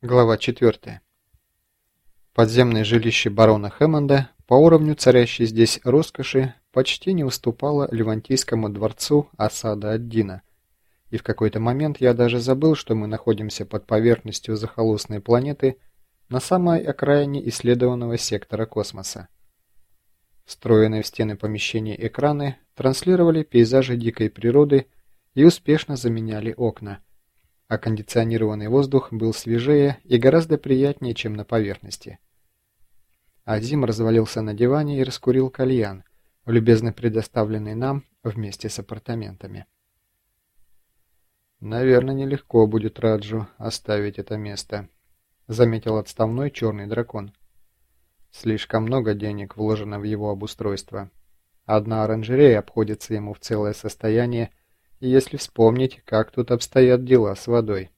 Глава 4. Подземное жилище барона Хэммонда по уровню царящей здесь роскоши почти не уступало Левантийскому дворцу осада от Дина, и в какой-то момент я даже забыл, что мы находимся под поверхностью захолустной планеты на самой окраине исследованного сектора космоса. Встроенные в стены помещения экраны транслировали пейзажи дикой природы и успешно заменяли окна – а кондиционированный воздух был свежее и гораздо приятнее, чем на поверхности. Азим развалился на диване и раскурил кальян, любезно предоставленный нам вместе с апартаментами. «Наверное, нелегко будет Раджу оставить это место», — заметил отставной черный дракон. «Слишком много денег вложено в его обустройство. Одна оранжерея обходится ему в целое состояние, если вспомнить, как тут обстоят дела с водой.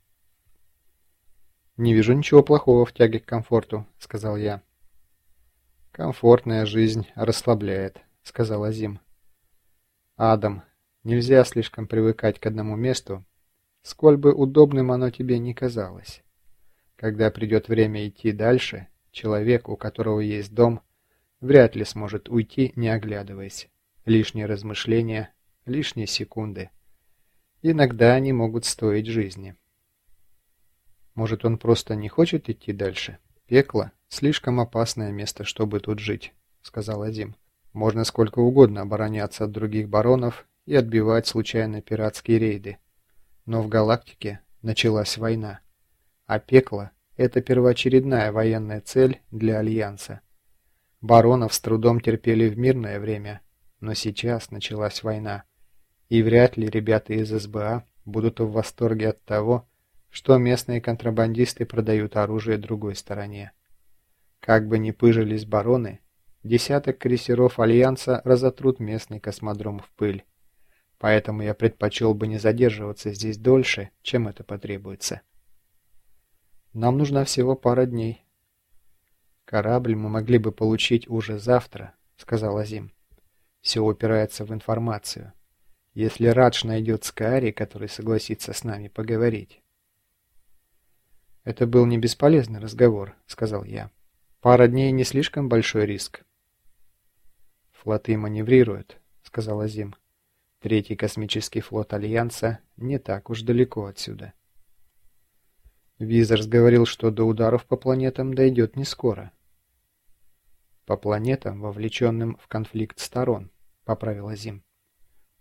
«Не вижу ничего плохого в тяге к комфорту», — сказал я. «Комфортная жизнь расслабляет», — сказал Азим. «Адам, нельзя слишком привыкать к одному месту, сколь бы удобным оно тебе ни казалось. Когда придет время идти дальше, человек, у которого есть дом, вряд ли сможет уйти, не оглядываясь. Лишние размышления, лишние секунды». Иногда они могут стоить жизни. Может, он просто не хочет идти дальше? Пекло – слишком опасное место, чтобы тут жить, сказал Азим. Можно сколько угодно обороняться от других баронов и отбивать случайно пиратские рейды. Но в галактике началась война. А пекло – это первоочередная военная цель для Альянса. Баронов с трудом терпели в мирное время, но сейчас началась война. И вряд ли ребята из СБА будут в восторге от того, что местные контрабандисты продают оружие другой стороне. Как бы ни пыжились бароны, десяток крейсеров Альянса разотрут местный космодром в пыль. Поэтому я предпочел бы не задерживаться здесь дольше, чем это потребуется. Нам нужна всего пара дней. Корабль мы могли бы получить уже завтра, сказал Азим. Все упирается в информацию если Радж найдет Скари, который согласится с нами поговорить. «Это был не бесполезный разговор», — сказал я. «Пара дней не слишком большой риск». «Флоты маневрируют», — сказал Азим. «Третий космический флот Альянса не так уж далеко отсюда». Визерс говорил, что до ударов по планетам дойдет не скоро. «По планетам, вовлеченным в конфликт сторон», — поправил Азим.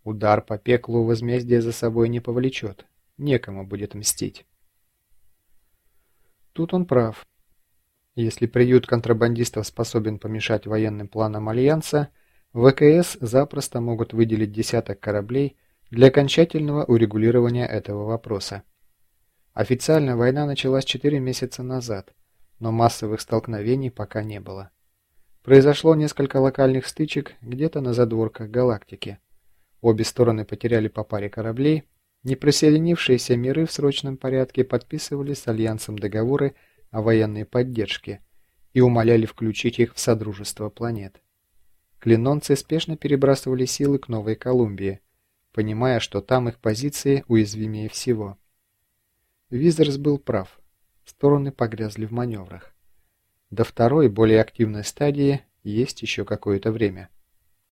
Удар по пеклу возмездие за собой не повлечет. Некому будет мстить. Тут он прав. Если приют контрабандистов способен помешать военным планам Альянса, ВКС запросто могут выделить десяток кораблей для окончательного урегулирования этого вопроса. Официально война началась 4 месяца назад, но массовых столкновений пока не было. Произошло несколько локальных стычек где-то на задворках галактики. Обе стороны потеряли по паре кораблей, неприсоединившиеся миры в срочном порядке подписывали с Альянсом договоры о военной поддержке и умоляли включить их в Содружество планет. Клинонцы спешно перебрасывали силы к Новой Колумбии, понимая, что там их позиции уязвимее всего. Визерс был прав. Стороны погрязли в маневрах. До второй, более активной стадии есть еще какое-то время.